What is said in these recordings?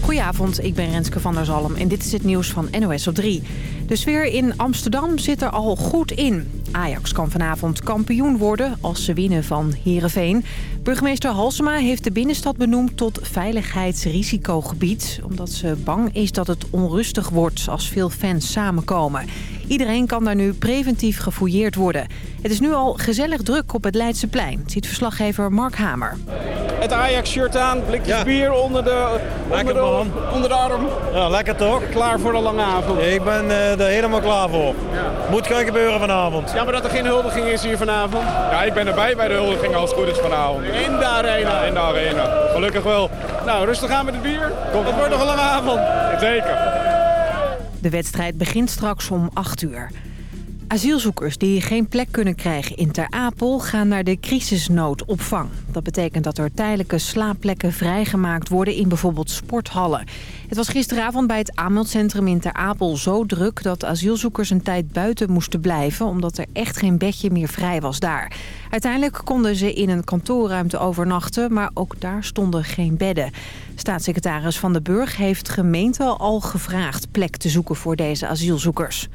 Goedenavond, ik ben Renske van der Zalm en dit is het nieuws van NOS op 3. De sfeer in Amsterdam zit er al goed in. Ajax kan vanavond kampioen worden als ze winnen van Heerenveen. Burgemeester Halsema heeft de binnenstad benoemd tot veiligheidsrisicogebied... omdat ze bang is dat het onrustig wordt als veel fans samenkomen. Iedereen kan daar nu preventief gefouilleerd worden. Het is nu al gezellig druk op het Leidseplein, ziet verslaggever Mark Hamer. Het Ajax-shirt aan, blikjes Ja. bier onder de, onder, de, onder de arm. Ja, lekker toch? Klaar voor de lange avond. Ik ben eh, er helemaal klaar voor. Moet gaan gebeuren vanavond. Jammer dat er geen huldiging is hier vanavond. Ja, ik ben erbij bij de huldiging als het goed is vanavond. In de arena. In de arena. Gelukkig wel. Nou, rustig aan met het bier. Het wordt nog een lange avond. Zeker. De wedstrijd begint straks om 8 uur. Asielzoekers die geen plek kunnen krijgen in Ter Apel gaan naar de crisisnoodopvang. Dat betekent dat er tijdelijke slaapplekken vrijgemaakt worden in bijvoorbeeld sporthallen. Het was gisteravond bij het aanmeldcentrum in Ter Apel zo druk dat asielzoekers een tijd buiten moesten blijven omdat er echt geen bedje meer vrij was daar. Uiteindelijk konden ze in een kantoorruimte overnachten, maar ook daar stonden geen bedden. Staatssecretaris Van den Burg heeft gemeenten al gevraagd plek te zoeken voor deze asielzoekers.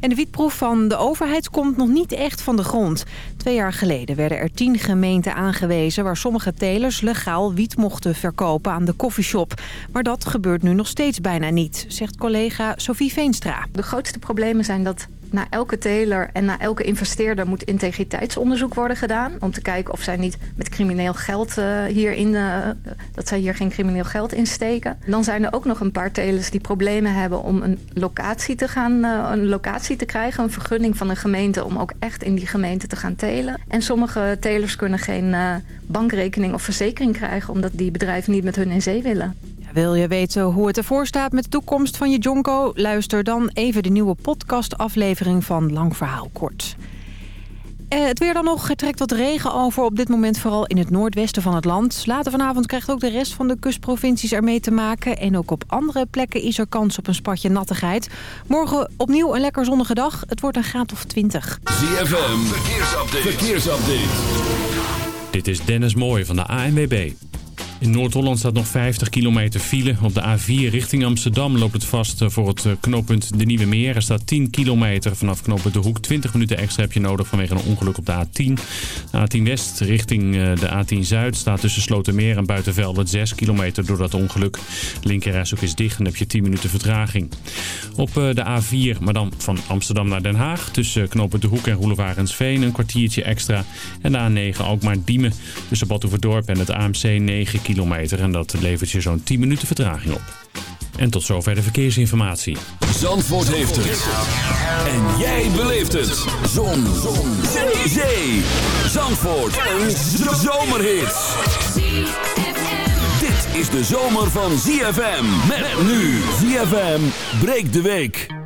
En de wietproef van de overheid komt nog niet echt van de grond. Twee jaar geleden werden er tien gemeenten aangewezen... waar sommige telers legaal wiet mochten verkopen aan de koffieshop. Maar dat gebeurt nu nog steeds bijna niet, zegt collega Sophie Veenstra. De grootste problemen zijn dat na elke teler en na elke investeerder moet integriteitsonderzoek worden gedaan. Om te kijken of zij niet met crimineel geld eh, hierin, eh, dat zij hier geen crimineel geld in steken. Dan zijn er ook nog een paar telers die problemen hebben om een locatie te gaan, eh, een locatie te krijgen. Een vergunning van een gemeente om ook echt in die gemeente te gaan telen. En sommige telers kunnen geen bankrekening of verzekering krijgen omdat die bedrijven niet met hun in zee willen. Wil je weten hoe het ervoor staat met de toekomst van je jonko? Luister dan even de nieuwe podcastaflevering van Lang Verhaal Kort. Eh, het weer dan nog. Er trekt wat regen over. Op dit moment vooral in het noordwesten van het land. Later vanavond krijgt ook de rest van de kustprovincies ermee te maken. En ook op andere plekken is er kans op een spatje nattigheid. Morgen opnieuw een lekker zonnige dag. Het wordt een graad of 20. ZFM, verkeersupdate. verkeersupdate. Dit is Dennis Mooij van de ANWB. In Noord-Holland staat nog 50 kilometer file. Op de A4 richting Amsterdam loopt het vast eh, voor het eh, knooppunt De Nieuwe Meer. Er staat 10 kilometer vanaf knooppunt De Hoek. 20 minuten extra heb je nodig vanwege een ongeluk op de A10. De A10 West richting eh, de A10 Zuid staat tussen Slotermeer en Buitenveld 6 kilometer door dat ongeluk. Linkerrijstrook is dicht en heb je 10 minuten vertraging. Op de A4, maar dan van Amsterdam naar Den Haag. Tussen knooppunt De Hoek en Roelevarensveen een kwartiertje extra. En de A9 ook maar Diemen tussen Badhoevedorp en het AMC 9 kilometer. En dat levert je zo'n 10 minuten vertraging op. En tot zover de verkeersinformatie. Zandvoort heeft het. En jij beleeft het. Zon. Zon. Zee. Zandvoort. Een zomerhit. Dit is de zomer van ZFM. Met nu. ZFM breekt de week.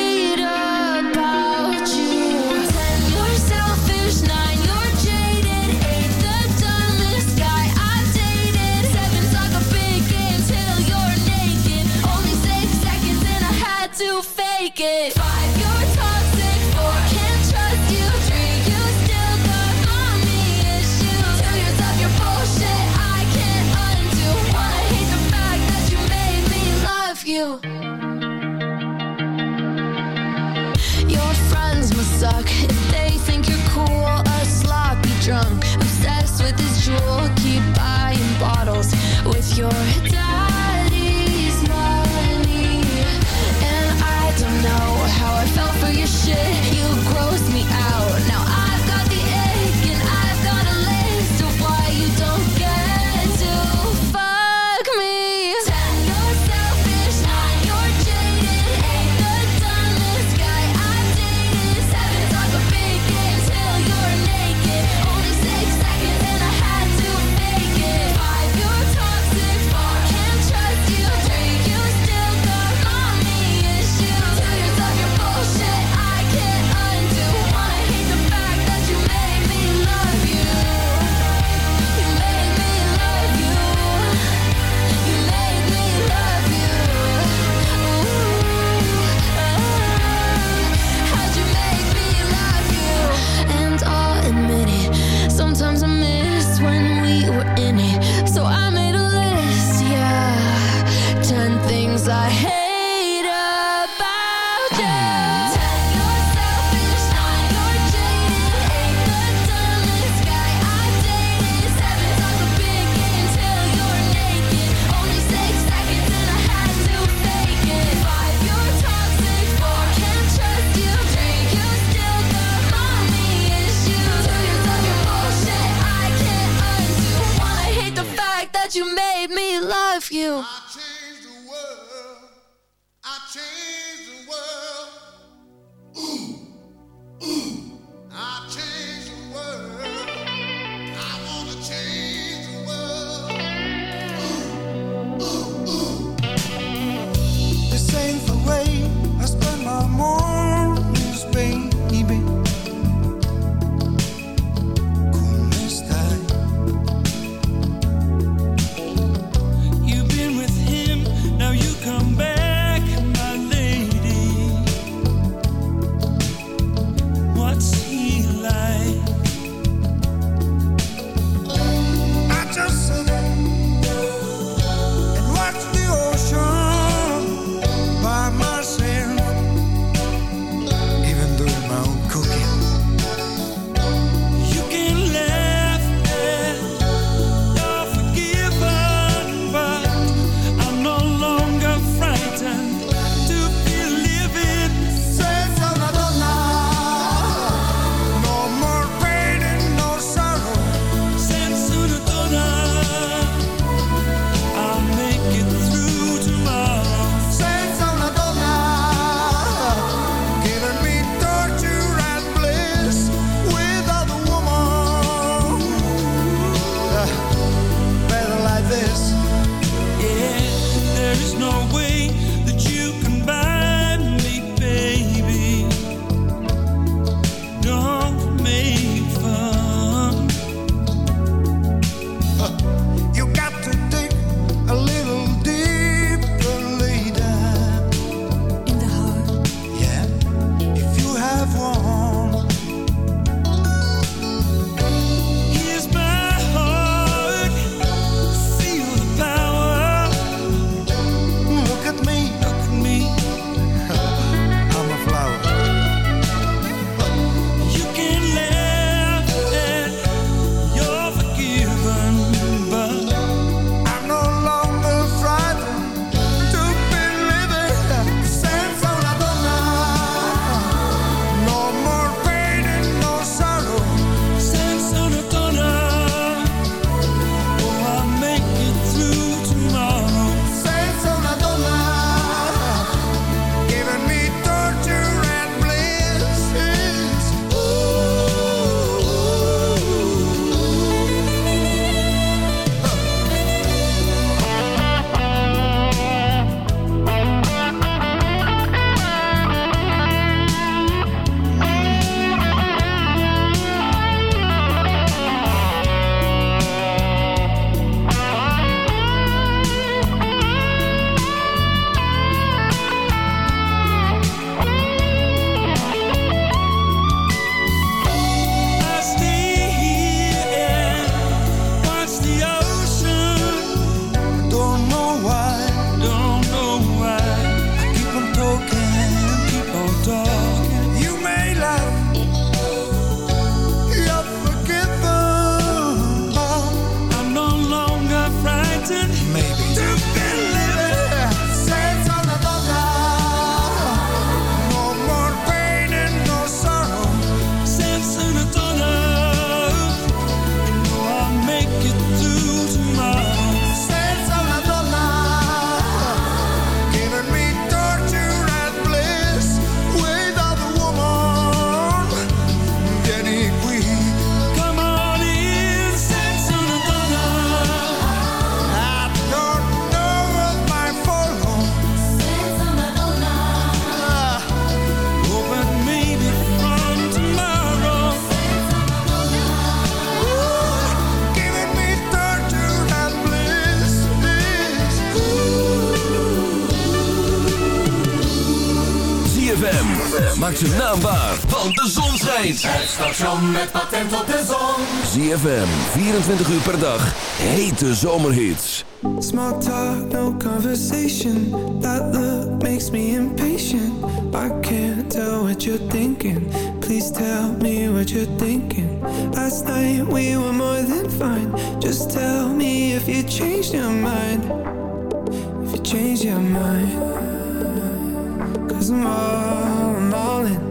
naambaar, want de zon schijnt. Het station met patent op de zon. ZFM, 24 uur per dag, hete zomerhits. Small talk, no conversation. That look makes me impatient. I can't tell what you're thinking. Please tell me what you're thinking. Last night we were more than fine. Just tell me if you change your mind. If you change your mind. Cause I'm all, I'm all in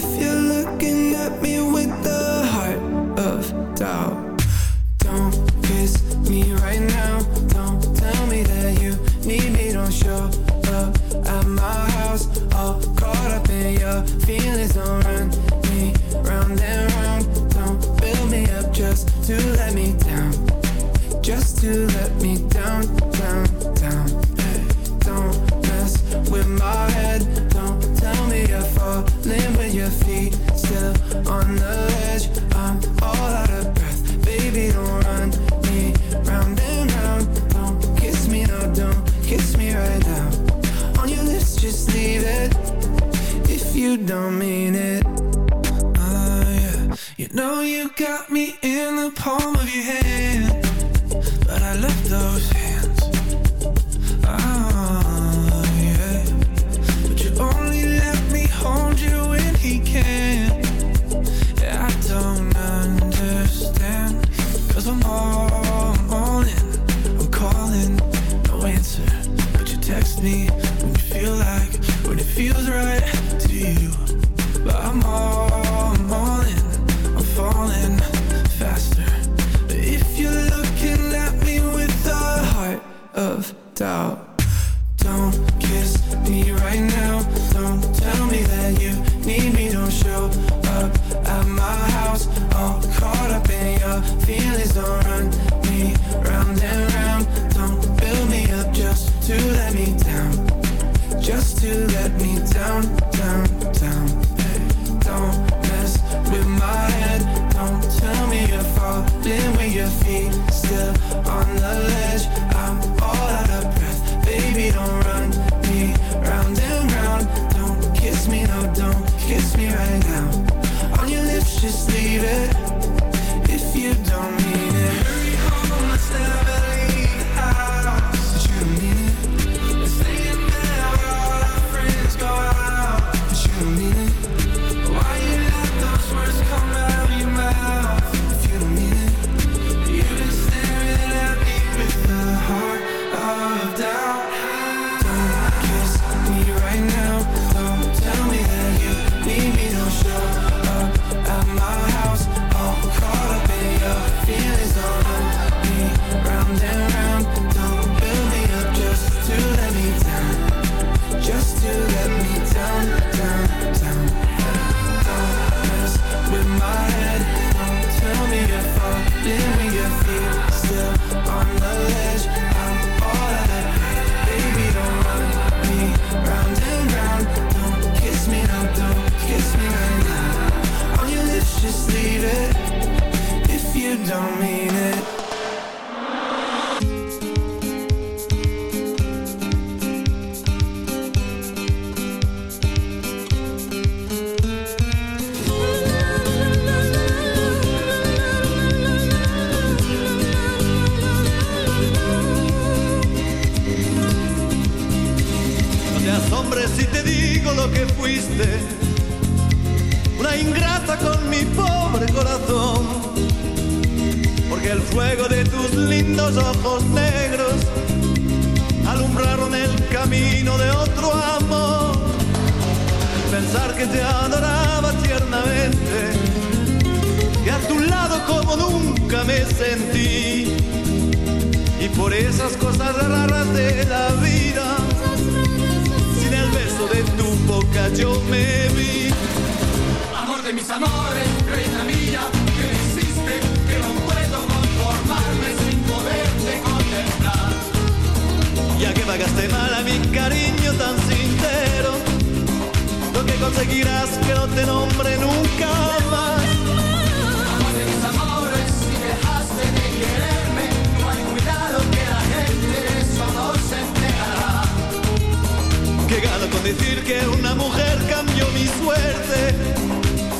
Reina mía, que insiste, que no puedo conformarme sin poder contemplar. Ya que pagaste mal a mi cariño tan sincero. Lo que conseguirás que no te nombre nunca más. Amaste mis amores y dejaste de quererme. No hay cuidado que la gente eso no se enterará. Que con decir que una mujer cambió mi suerte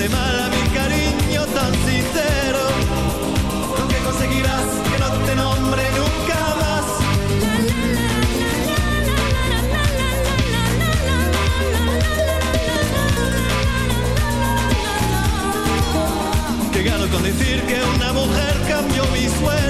Pagaste mal a mi cariño tan sincero, lo que conseguirás que no te nombre nunca más. Que gano con decir que una mujer cambió mi suerte.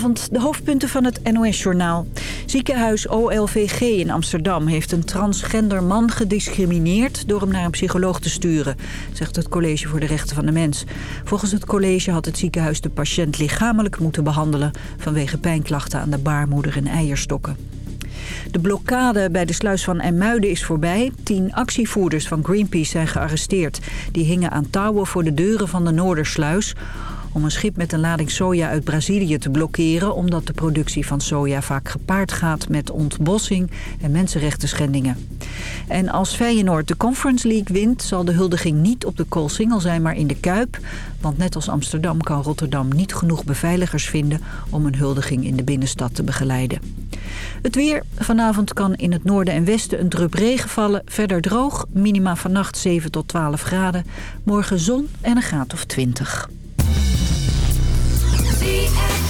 De hoofdpunten van het NOS-journaal. Ziekenhuis OLVG in Amsterdam heeft een transgender man gediscrimineerd... door hem naar een psycholoog te sturen, zegt het College voor de Rechten van de Mens. Volgens het college had het ziekenhuis de patiënt lichamelijk moeten behandelen... vanwege pijnklachten aan de baarmoeder en eierstokken. De blokkade bij de sluis van Emuiden is voorbij. Tien actievoerders van Greenpeace zijn gearresteerd. Die hingen aan touwen voor de deuren van de Noordersluis om een schip met een lading soja uit Brazilië te blokkeren... omdat de productie van soja vaak gepaard gaat met ontbossing en mensenrechten schendingen. En als Feyenoord de Conference League wint... zal de huldiging niet op de Koolsingel zijn, maar in de Kuip. Want net als Amsterdam kan Rotterdam niet genoeg beveiligers vinden... om een huldiging in de binnenstad te begeleiden. Het weer. Vanavond kan in het noorden en westen een drup regen vallen. Verder droog. Minima vannacht 7 tot 12 graden. Morgen zon en een graad of 20. ZFM.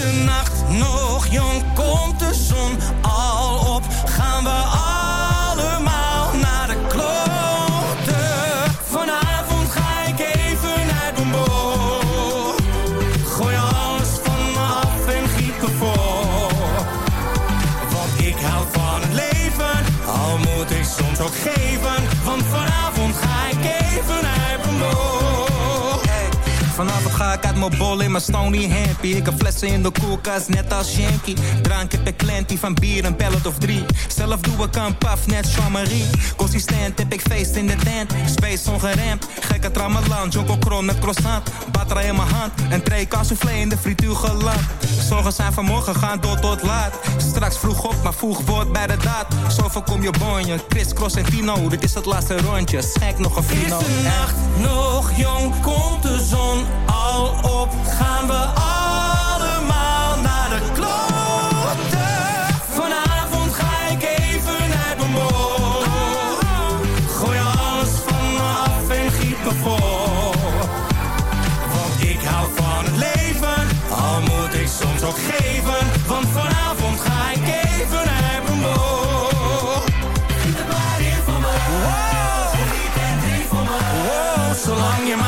de nacht nog jong, komt de zon al op, gaan we al. ga ik uit mijn bol in mijn stony hampie. Ik heb flessen in de koelkast, net als Yankee. Drank heb ik klantie van bier, een pellet of drie. Zelf doe ik een paf, net Jean-Marie. Consistent heb ik feest in de tent. Space ongeremd, gekke tramalan. Jonko op met croissant. Batra in mijn hand, een tray soufflé in de frituur geland. Zorgen zijn vanmorgen, gaan door tot laat. Straks vroeg op, maar vroeg wordt bij de daad. Zo voorkom je bonje, Chris, Cross en Tino. Dit is het laatste rondje, schijk nog een fino. Is nacht nog jong, komt de zon af. Nou op, gaan we allemaal naar de klote. Vanavond ga ik even naar de mol. Gooi alles van me af en giet me vol. Want ik hou van het leven, al moet ik soms ook geven. Want vanavond ga ik even naar de zo Zolang je maar...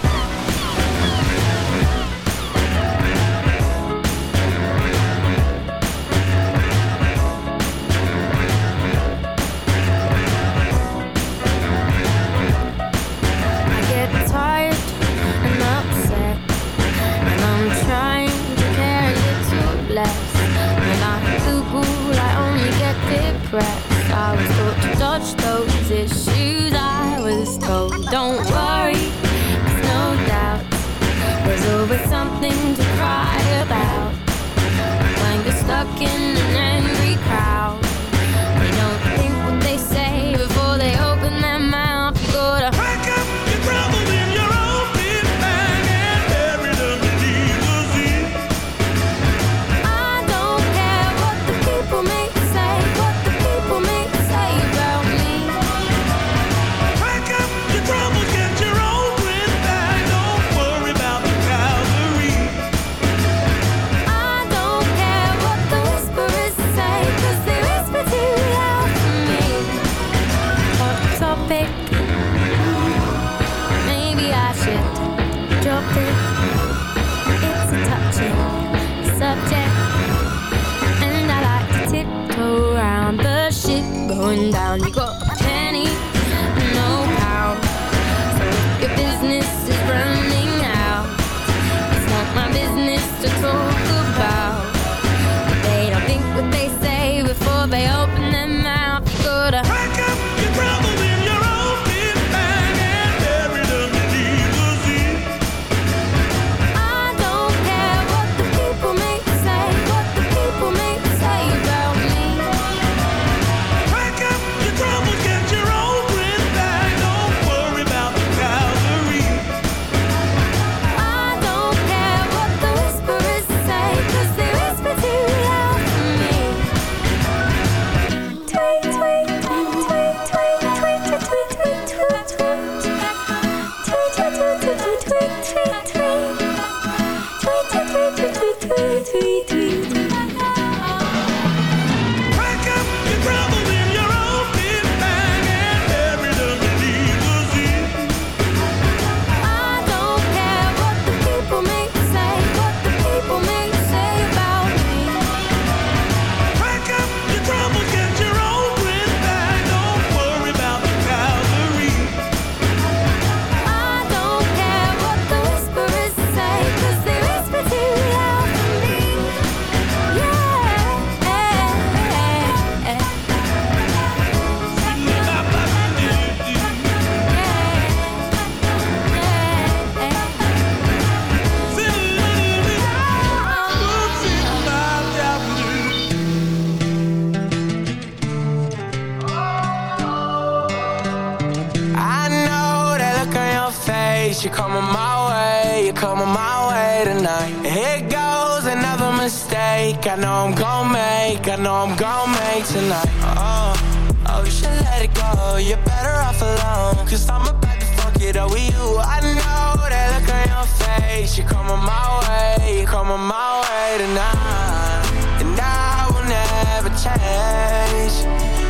Never.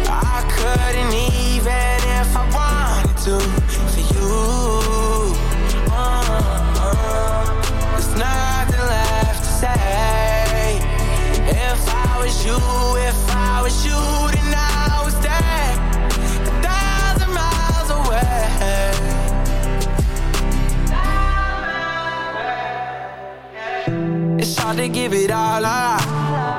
I couldn't even if I wanted to for you. Uh, there's nothing left to say. If I was you, if I was you, then I would stay a thousand miles away. It's hard to give it all up.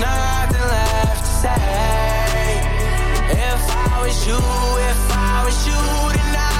Nothing left to say. If I was you, if I was you, then